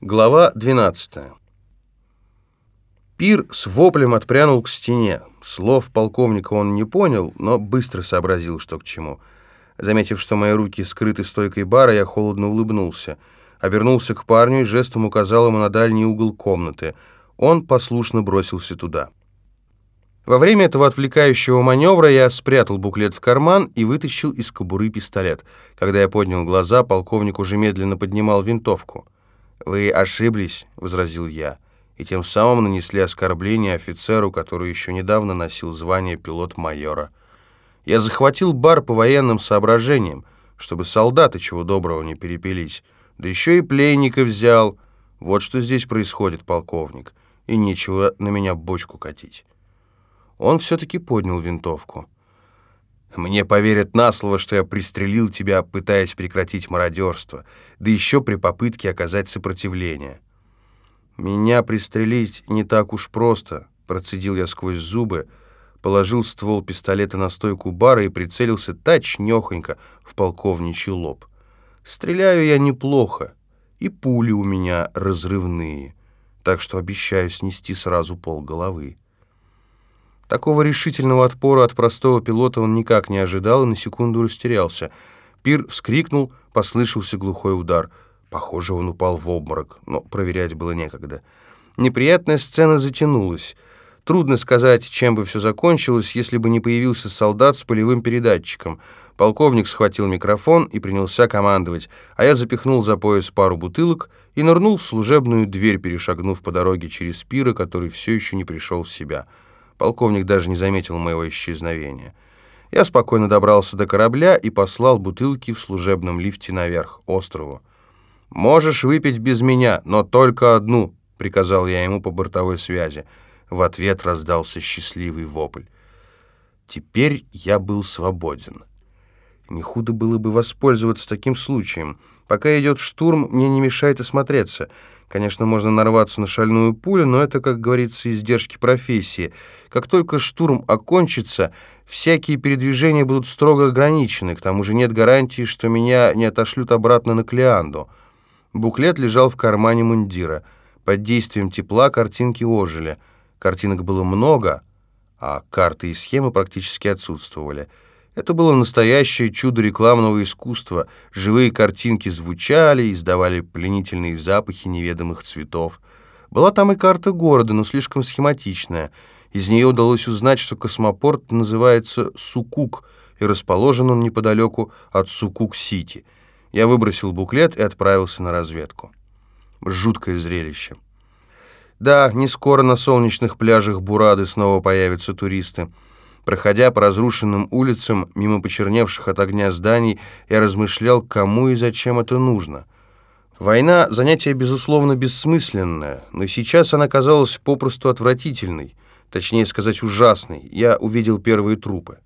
Глава 12. Пир с воплем отпрянул к стене. Слов полковника он не понял, но быстро сообразил, что к чему. Заметив, что мои руки скрыты стойкой бара, я холодно улыбнулся. Обернулся к парню и жестом указал ему на дальний угол комнаты. Он послушно бросился туда. Во время этого отвлекающего маневра я спрятал буклет в карман и вытащил из кобуры пистолет. Когда я поднял глаза, полковник уже медленно поднимал винтовку. «Вы ошиблись», — возразил я, и тем самым нанесли оскорбление офицеру, который еще недавно носил звание пилот-майора. Я захватил бар по военным соображениям, чтобы солдаты чего доброго не перепились, да еще и пленника взял. Вот что здесь происходит, полковник, и нечего на меня бочку катить. Он все-таки поднял винтовку. Мне поверят на слово, что я пристрелил тебя, пытаясь прекратить мародерство, да еще при попытке оказать сопротивление. Меня пристрелить не так уж просто, процедил я сквозь зубы, положил ствол пистолета на стойку бара и прицелился точнёхонько в полковничий лоб. Стреляю я неплохо, и пули у меня разрывные, так что обещаю снести сразу пол головы. Такого решительного отпора от простого пилота он никак не ожидал и на секунду растерялся. Пир вскрикнул, послышался глухой удар. Похоже, он упал в обморок, но проверять было некогда. Неприятная сцена затянулась. Трудно сказать, чем бы все закончилось, если бы не появился солдат с полевым передатчиком. Полковник схватил микрофон и принялся командовать, а я запихнул за пояс пару бутылок и нырнул в служебную дверь, перешагнув по дороге через пира, который все еще не пришел в себя. Полковник даже не заметил моего исчезновения. Я спокойно добрался до корабля и послал бутылки в служебном лифте наверх, острову. «Можешь выпить без меня, но только одну», — приказал я ему по бортовой связи. В ответ раздался счастливый вопль. Теперь я был свободен. Не худо было бы воспользоваться таким случаем. Пока идет штурм, мне не мешает осмотреться. Конечно, можно нарваться на шальную пулю, но это, как говорится, издержки профессии. Как только штурм окончится, всякие передвижения будут строго ограничены. К тому же нет гарантии, что меня не отошлют обратно на Клеанду. Буклет лежал в кармане мундира. Под действием тепла картинки ожили. Картинок было много, а карты и схемы практически отсутствовали. Это было настоящее чудо рекламного искусства. Живые картинки звучали, издавали пленительные запахи неведомых цветов. Была там и карта города, но слишком схематичная. Из нее удалось узнать, что космопорт называется Сукук, и расположен он неподалеку от Сукук-Сити. Я выбросил буклет и отправился на разведку. Жуткое зрелище. Да, не скоро на солнечных пляжах Бурады снова появятся туристы. Проходя по разрушенным улицам, мимо почерневших от огня зданий, я размышлял, кому и зачем это нужно. Война — занятие, безусловно, бессмысленное, но сейчас она казалась попросту отвратительной, точнее сказать, ужасной. Я увидел первые трупы.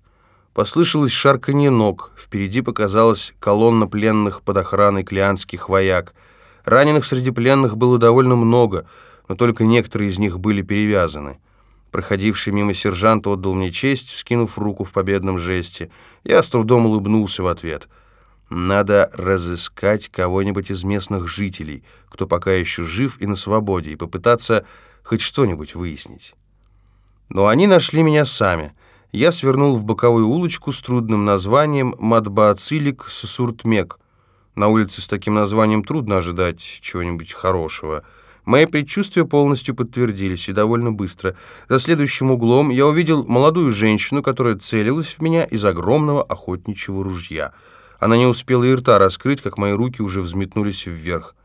Послышалось шарканье ног, впереди показалась колонна пленных под охраной клианских вояк. Раненых среди пленных было довольно много, но только некоторые из них были перевязаны. Проходивший мимо сержант отдал мне честь, вскинув руку в победном жесте. Я с трудом улыбнулся в ответ. Надо разыскать кого-нибудь из местных жителей, кто пока еще жив и на свободе, и попытаться хоть что-нибудь выяснить. Но они нашли меня сами. Я свернул в боковую улочку с трудным названием Мадбаацилик Сусуртмек. На улице с таким названием трудно ожидать чего-нибудь хорошего — Мои предчувствия полностью подтвердились, и довольно быстро. За следующим углом я увидел молодую женщину, которая целилась в меня из огромного охотничьего ружья. Она не успела и рта раскрыть, как мои руки уже взметнулись вверх.